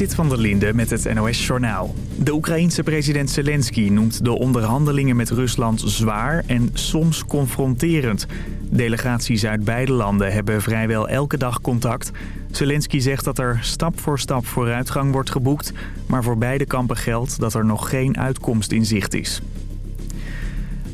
Zit van der Linde met het NOS-journaal. De Oekraïense president Zelensky noemt de onderhandelingen met Rusland zwaar en soms confronterend. Delegaties uit beide landen hebben vrijwel elke dag contact. Zelensky zegt dat er stap voor stap vooruitgang wordt geboekt... maar voor beide kampen geldt dat er nog geen uitkomst in zicht is.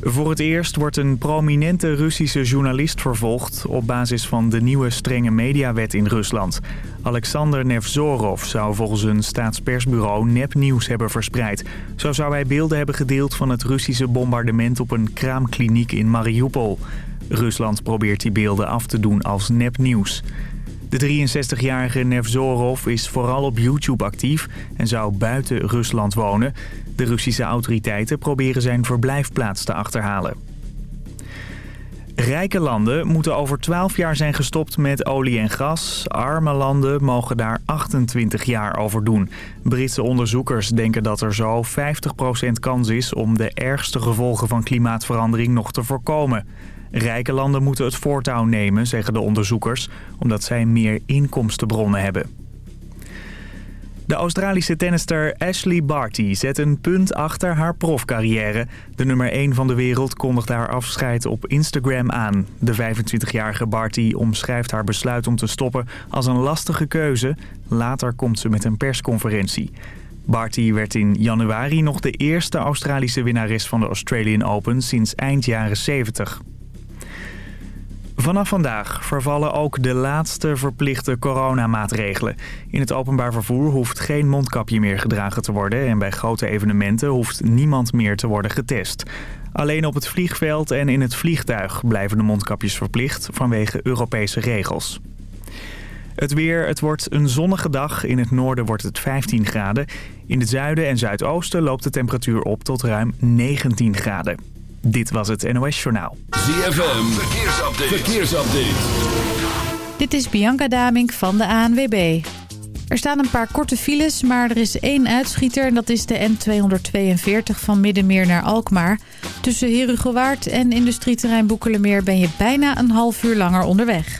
Voor het eerst wordt een prominente Russische journalist vervolgd... op basis van de nieuwe strenge mediawet in Rusland. Alexander Nevzorov zou volgens een staatspersbureau nepnieuws hebben verspreid. Zo zou hij beelden hebben gedeeld van het Russische bombardement... op een kraamkliniek in Mariupol. Rusland probeert die beelden af te doen als nepnieuws. De 63-jarige Nevzorov is vooral op YouTube actief en zou buiten Rusland wonen. De Russische autoriteiten proberen zijn verblijfplaats te achterhalen. Rijke landen moeten over 12 jaar zijn gestopt met olie en gas. Arme landen mogen daar 28 jaar over doen. Britse onderzoekers denken dat er zo 50% kans is om de ergste gevolgen van klimaatverandering nog te voorkomen. Rijke landen moeten het voortouw nemen, zeggen de onderzoekers, omdat zij meer inkomstenbronnen hebben. De Australische tennister Ashley Barty zet een punt achter haar profcarrière. De nummer 1 van de wereld kondigt haar afscheid op Instagram aan. De 25-jarige Barty omschrijft haar besluit om te stoppen als een lastige keuze. Later komt ze met een persconferentie. Barty werd in januari nog de eerste Australische winnares van de Australian Open sinds eind jaren 70. Vanaf vandaag vervallen ook de laatste verplichte coronamaatregelen. In het openbaar vervoer hoeft geen mondkapje meer gedragen te worden... en bij grote evenementen hoeft niemand meer te worden getest. Alleen op het vliegveld en in het vliegtuig blijven de mondkapjes verplicht vanwege Europese regels. Het weer, het wordt een zonnige dag. In het noorden wordt het 15 graden. In het zuiden en zuidoosten loopt de temperatuur op tot ruim 19 graden. Dit was het NOS Journaal. ZFM, verkeersupdate. verkeersupdate. Dit is Bianca Damink van de ANWB. Er staan een paar korte files, maar er is één uitschieter... en dat is de N242 van Middenmeer naar Alkmaar. Tussen Herugewaard en industrieterrein Boekelemeer... ben je bijna een half uur langer onderweg.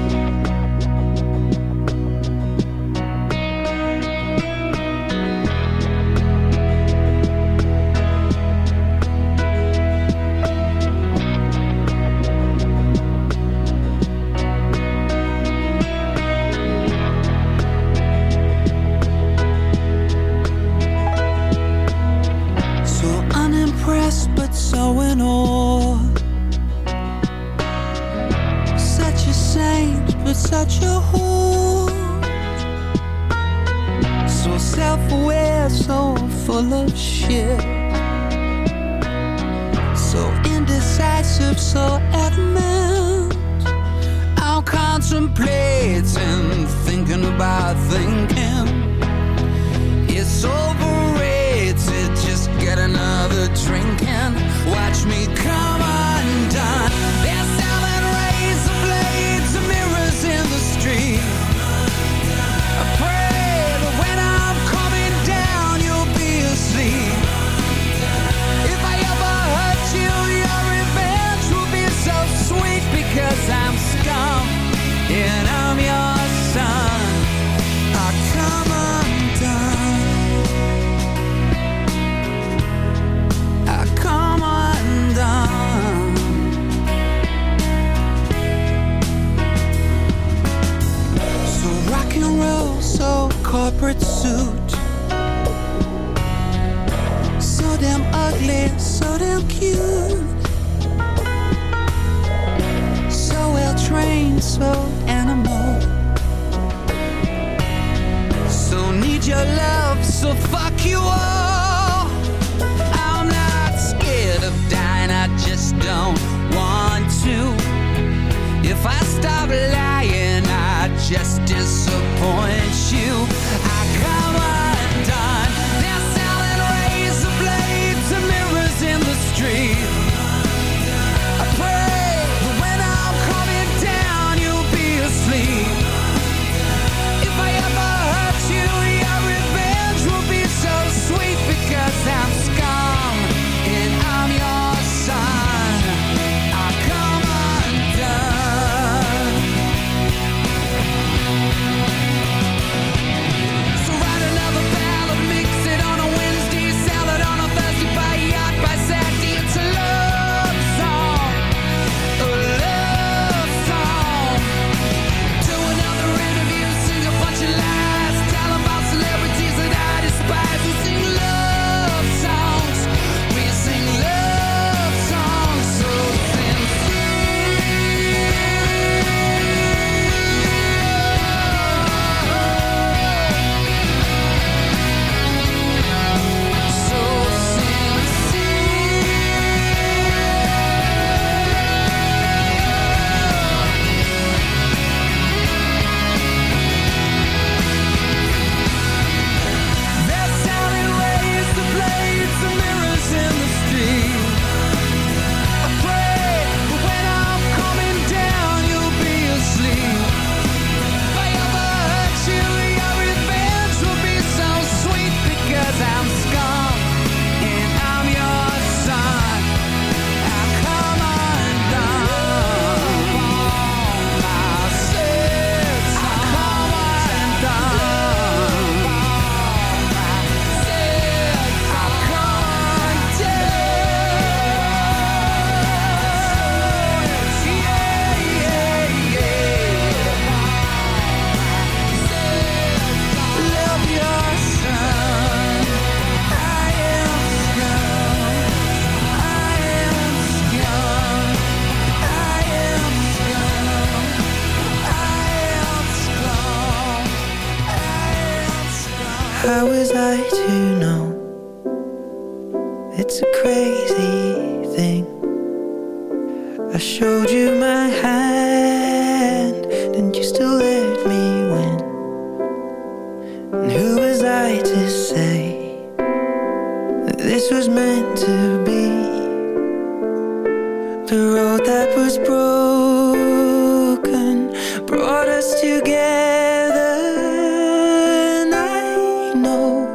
know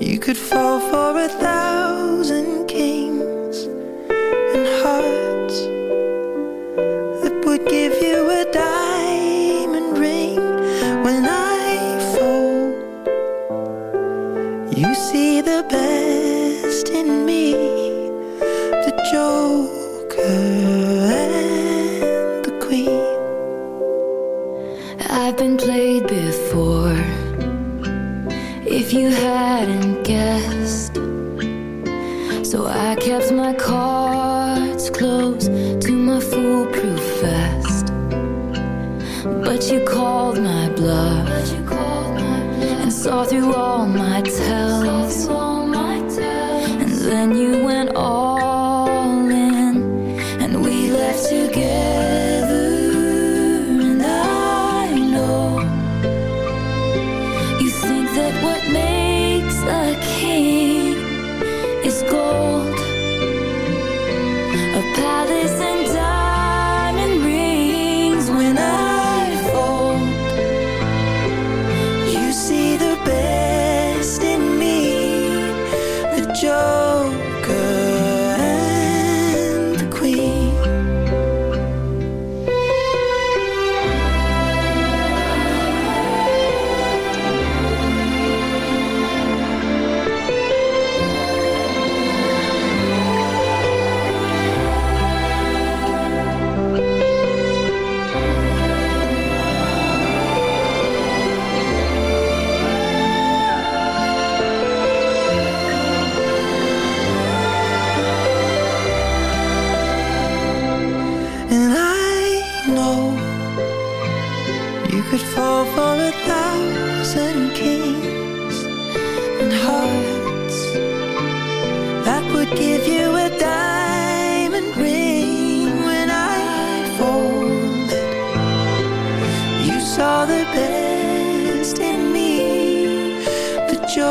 you could fall for a thousand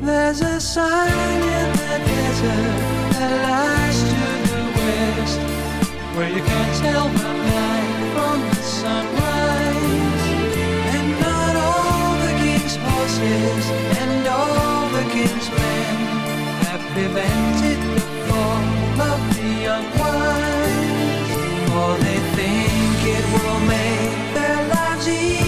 There's a sign in the desert that lies to the west, where you can tell the night from the sunrise. And not all the king's horses and all the king's men have prevented the fall of the unwise, for they think it will make their lives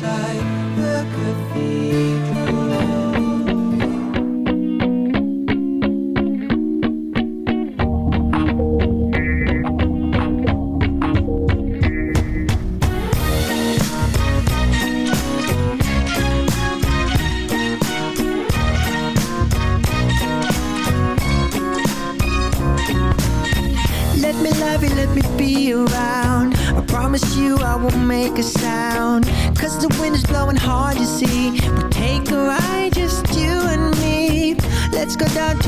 side.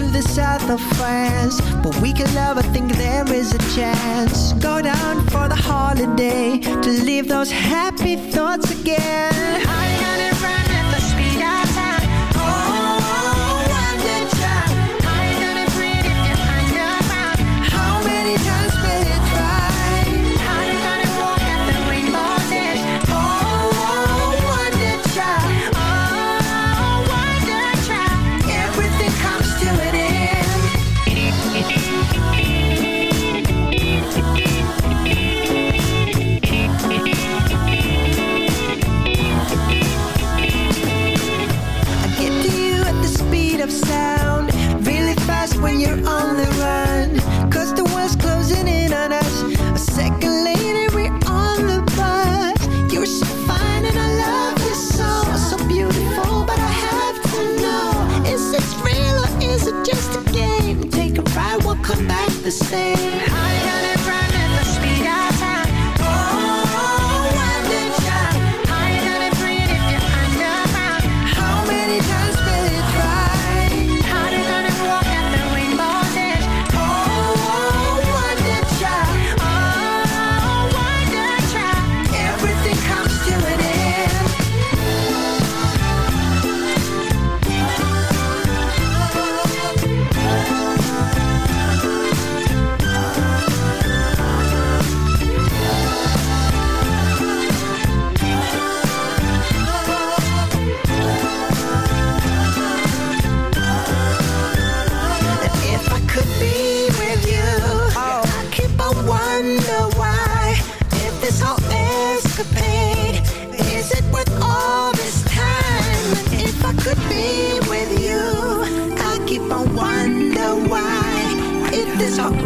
to the south of France But we can never think there is a chance. Go down for the holiday To leave those happy thoughts again.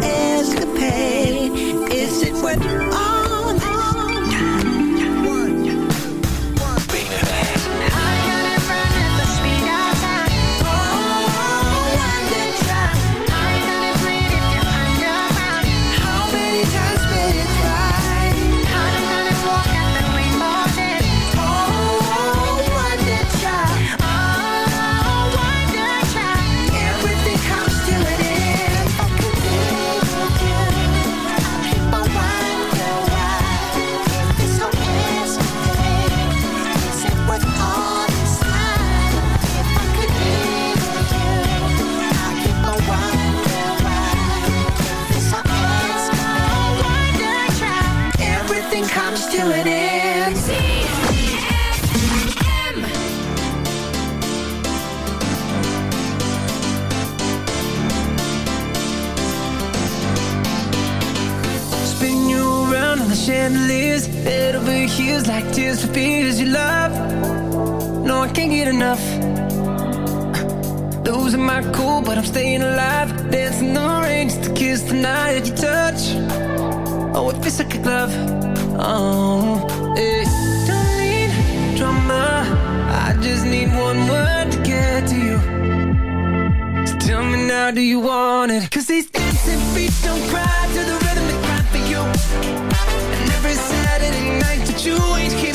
escapade. Is it worth is the fears you love. No, I can't get enough. Losing my cool, but I'm staying alive. Dancing the rain just to kiss the night that you touch. Oh, it feels like a glove. Oh, it don't need drama. I just need one word to get to you. So tell me now, do you want it? Cause these dancing feet don't cry to the rhythm they cry for you. And every Saturday night that you ain't here.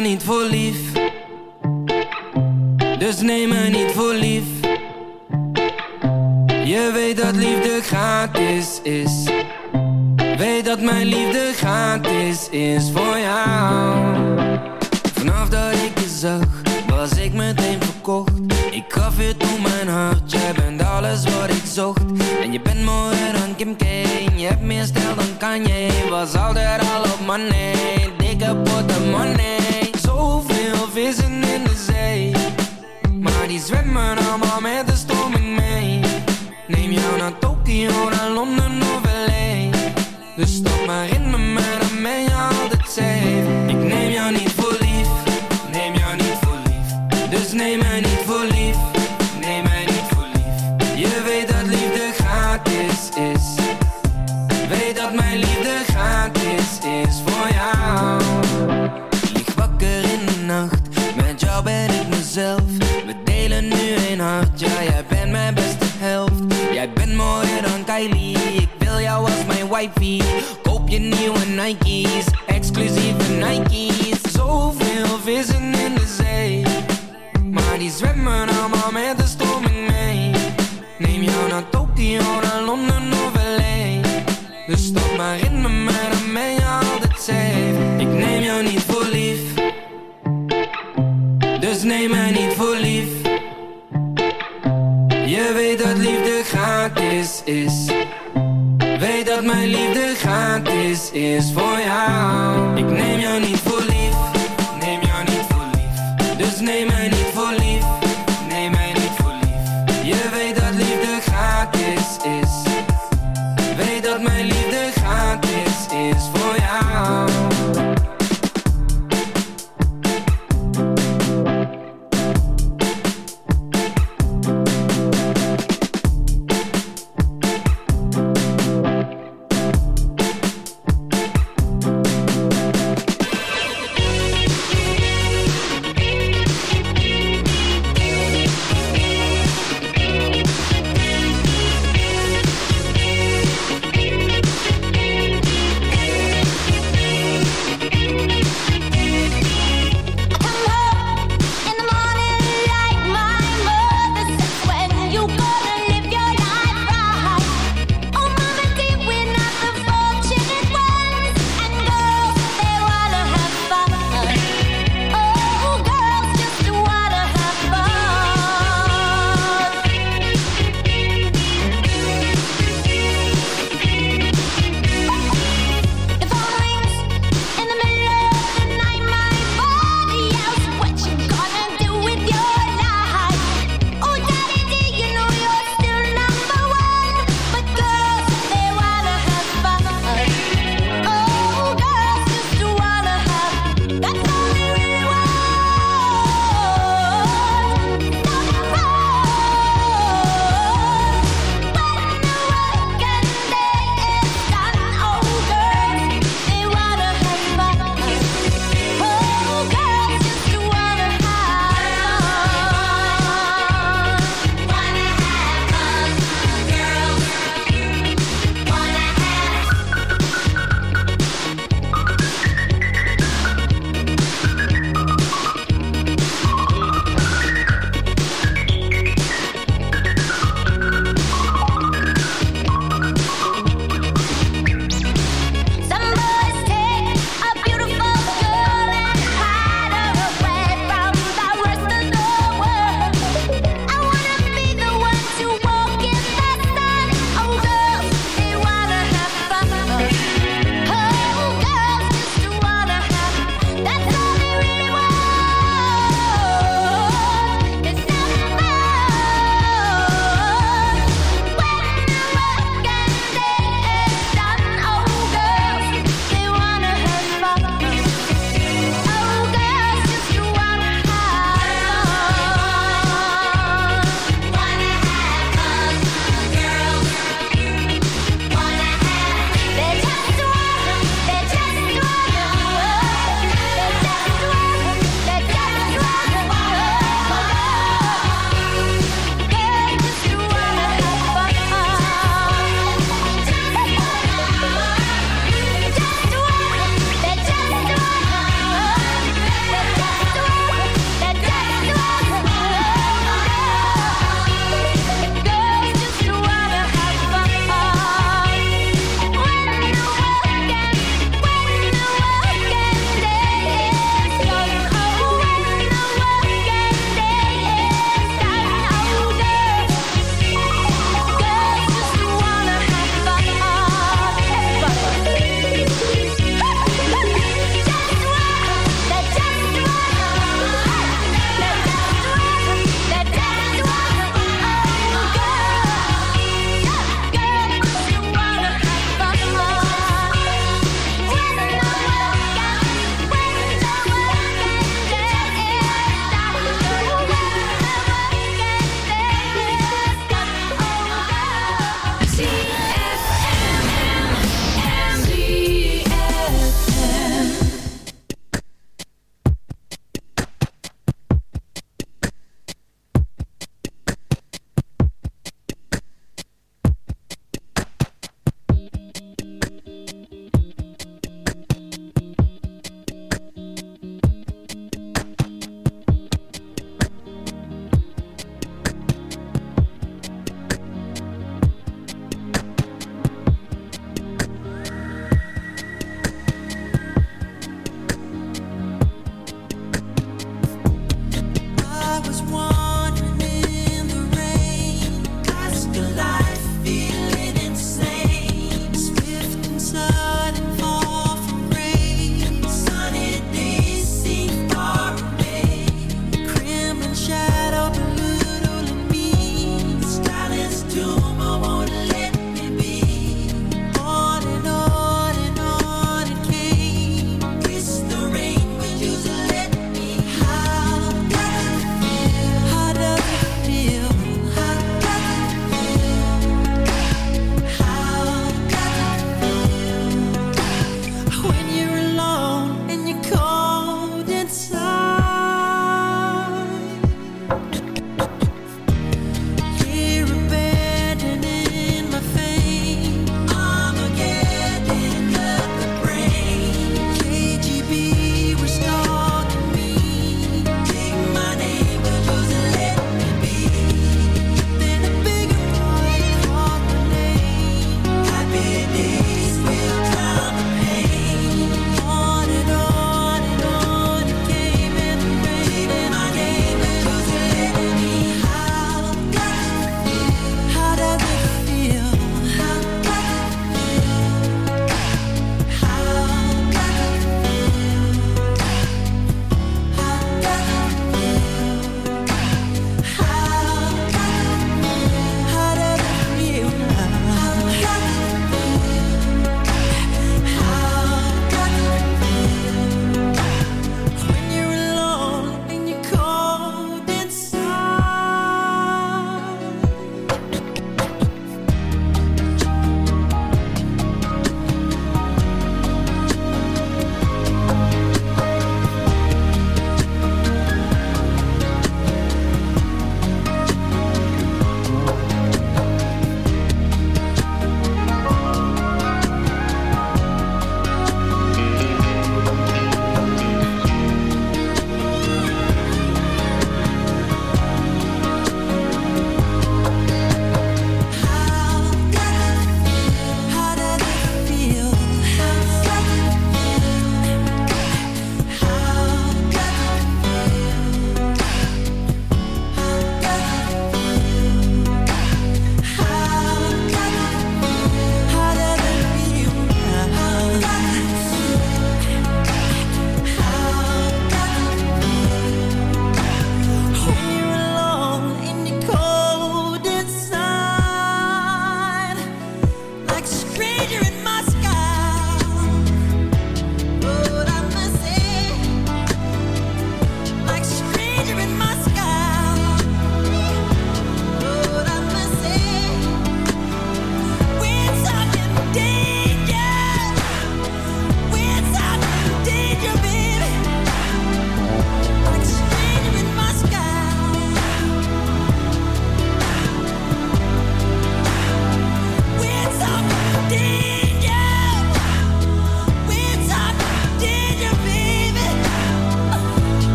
niet voor lief es voy a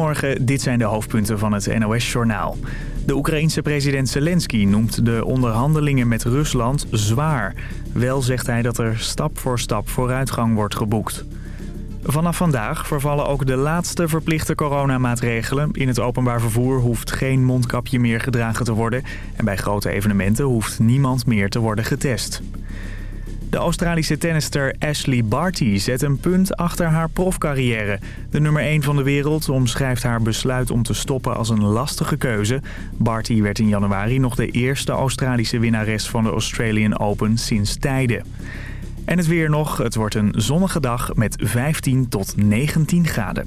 Goedemorgen, dit zijn de hoofdpunten van het NOS-journaal. De Oekraïense president Zelensky noemt de onderhandelingen met Rusland zwaar. Wel zegt hij dat er stap voor stap vooruitgang wordt geboekt. Vanaf vandaag vervallen ook de laatste verplichte coronamaatregelen. In het openbaar vervoer hoeft geen mondkapje meer gedragen te worden. En bij grote evenementen hoeft niemand meer te worden getest. Australische tennister Ashley Barty zet een punt achter haar profcarrière. De nummer 1 van de wereld omschrijft haar besluit om te stoppen als een lastige keuze. Barty werd in januari nog de eerste Australische winnares van de Australian Open sinds tijden. En het weer nog. Het wordt een zonnige dag met 15 tot 19 graden.